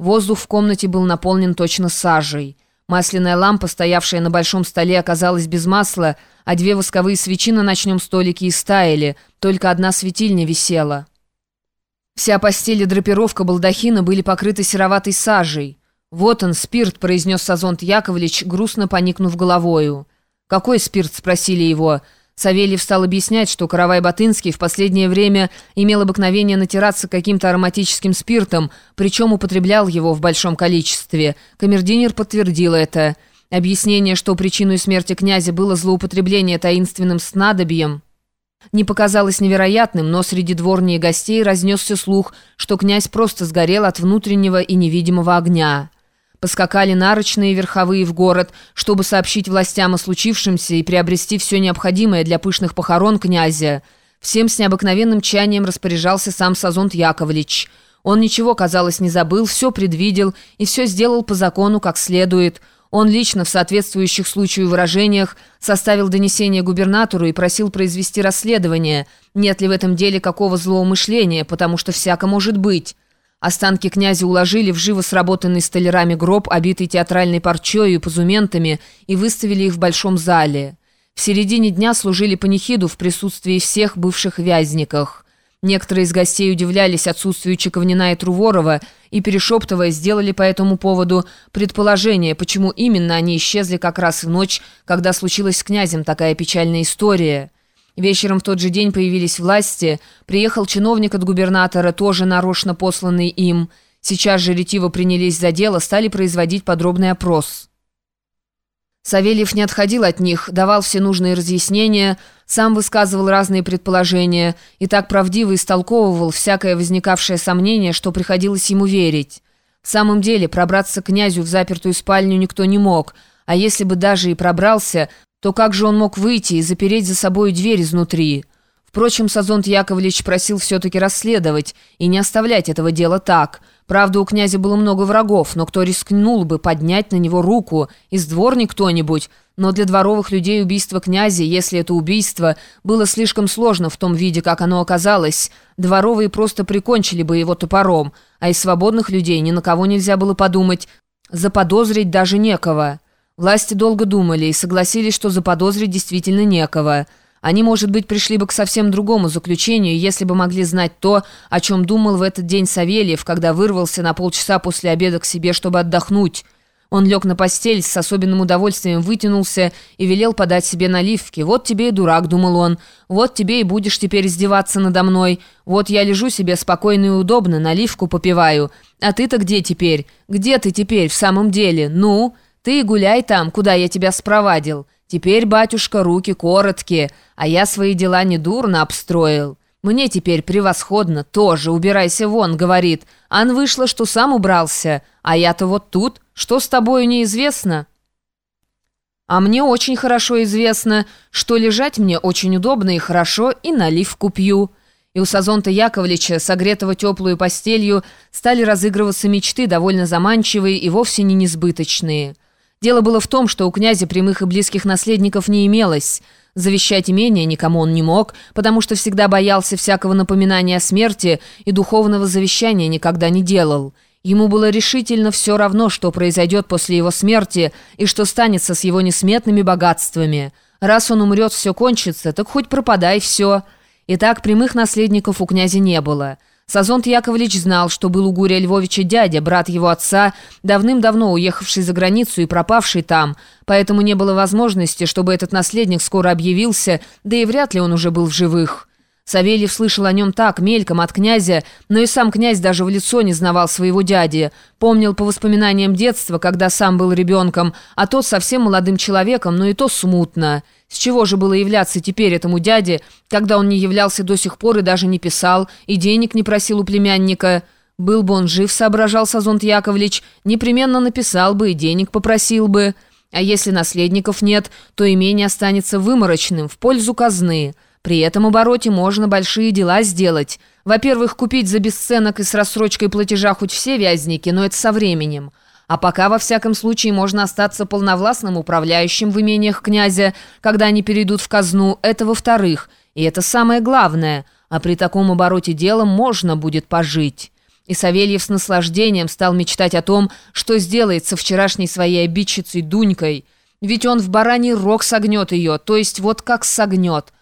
Воздух в комнате был наполнен точно сажей. Масляная лампа, стоявшая на большом столе, оказалась без масла, а две восковые свечи на ночном столике истаяли, только одна светильня висела. Вся постель и драпировка балдахина были покрыты сероватой сажей. «Вот он, спирт», — произнес Сазонт Яковлевич, грустно поникнув головою. «Какой спирт?» — спросили его. Савельев стал объяснять, что Каравай-Батынский в последнее время имел обыкновение натираться каким-то ароматическим спиртом, причем употреблял его в большом количестве. Камердинер подтвердил это. Объяснение, что причиной смерти князя было злоупотребление таинственным снадобьем, не показалось невероятным, но среди дворни и гостей разнесся слух, что князь просто сгорел от внутреннего и невидимого огня. Поскакали нарочные верховые в город, чтобы сообщить властям о случившемся и приобрести все необходимое для пышных похорон князя. Всем с необыкновенным чаянием распоряжался сам Сазонт Яковлевич. Он ничего, казалось, не забыл, все предвидел и все сделал по закону как следует. Он лично в соответствующих случаю выражениях составил донесение губернатору и просил произвести расследование, нет ли в этом деле какого злоумышления, потому что всяко может быть. Останки князя уложили в живо сработанный столярами гроб, обитый театральной парчой и позументами, и выставили их в большом зале. В середине дня служили панихиду в присутствии всех бывших вязниках. Некоторые из гостей удивлялись отсутствию Чековнина и Труворова и, перешептывая, сделали по этому поводу предположение, почему именно они исчезли как раз в ночь, когда случилась с князем такая печальная история. Вечером в тот же день появились власти, приехал чиновник от губернатора, тоже нарочно посланный им. Сейчас же ретиво принялись за дело, стали производить подробный опрос. Савельев не отходил от них, давал все нужные разъяснения, сам высказывал разные предположения и так правдиво истолковывал всякое возникавшее сомнение, что приходилось ему верить. В самом деле, пробраться к князю в запертую спальню никто не мог, а если бы даже и пробрался, то как же он мог выйти и запереть за собой дверь изнутри? Впрочем, Сазонт Яковлевич просил все-таки расследовать и не оставлять этого дела так. Правда, у князя было много врагов, но кто рискнул бы поднять на него руку? Из дворни кто-нибудь? Но для дворовых людей убийство князя, если это убийство, было слишком сложно в том виде, как оно оказалось. Дворовые просто прикончили бы его топором, а из свободных людей ни на кого нельзя было подумать. Заподозрить даже некого. Власти долго думали и согласились, что заподозрить действительно некого – они, может быть, пришли бы к совсем другому заключению, если бы могли знать то, о чем думал в этот день Савельев, когда вырвался на полчаса после обеда к себе, чтобы отдохнуть. Он лег на постель, с особенным удовольствием вытянулся и велел подать себе наливки. «Вот тебе и дурак», — думал он, — «вот тебе и будешь теперь издеваться надо мной. Вот я лежу себе спокойно и удобно, наливку попиваю. А ты-то где теперь? Где ты теперь в самом деле? Ну, ты гуляй там, куда я тебя спровадил». Теперь, батюшка, руки короткие, а я свои дела недурно обстроил. Мне теперь превосходно, тоже, убирайся вон, говорит. Ан вышло, что сам убрался, а я-то вот тут, что с тобою неизвестно?» «А мне очень хорошо известно, что лежать мне очень удобно и хорошо, и наливку пью». И у Сазонта Яковлевича, согретого теплую постелью, стали разыгрываться мечты, довольно заманчивые и вовсе не несбыточные. Дело было в том, что у князя прямых и близких наследников не имелось. Завещать имение никому он не мог, потому что всегда боялся всякого напоминания о смерти и духовного завещания никогда не делал. Ему было решительно все равно, что произойдет после его смерти и что станется с его несметными богатствами. Раз он умрет, все кончится, так хоть пропадай все. Итак, прямых наследников у князя не было. Сазонт Яковлевич знал, что был у Гурия Львовича дядя, брат его отца, давным-давно уехавший за границу и пропавший там, поэтому не было возможности, чтобы этот наследник скоро объявился, да и вряд ли он уже был в живых. Савельев слышал о нем так, мельком от князя, но и сам князь даже в лицо не знавал своего дяди. Помнил по воспоминаниям детства, когда сам был ребенком, а тот совсем молодым человеком, но и то смутно. С чего же было являться теперь этому дяде, когда он не являлся до сих пор и даже не писал, и денег не просил у племянника? Был бы он жив, соображал Сазонт Яковлевич, непременно написал бы и денег попросил бы. А если наследников нет, то имение останется выморочным, в пользу казны». При этом обороте можно большие дела сделать. Во-первых, купить за бесценок и с рассрочкой платежа хоть все вязники, но это со временем. А пока, во всяком случае, можно остаться полновластным управляющим в имениях князя, когда они перейдут в казну, это во-вторых. И это самое главное. А при таком обороте дела можно будет пожить». И Савельев с наслаждением стал мечтать о том, что сделает со вчерашней своей обидчицей Дунькой. Ведь он в бараний рог согнет ее, то есть вот как согнет –